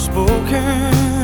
spoken.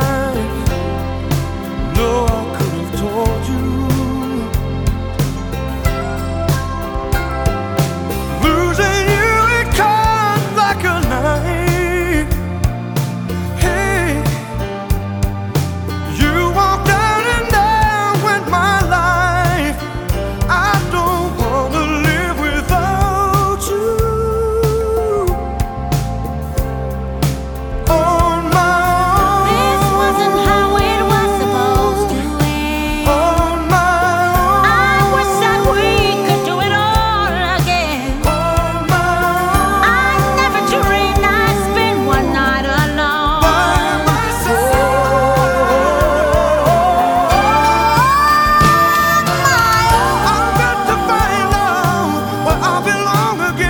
life. No. long again.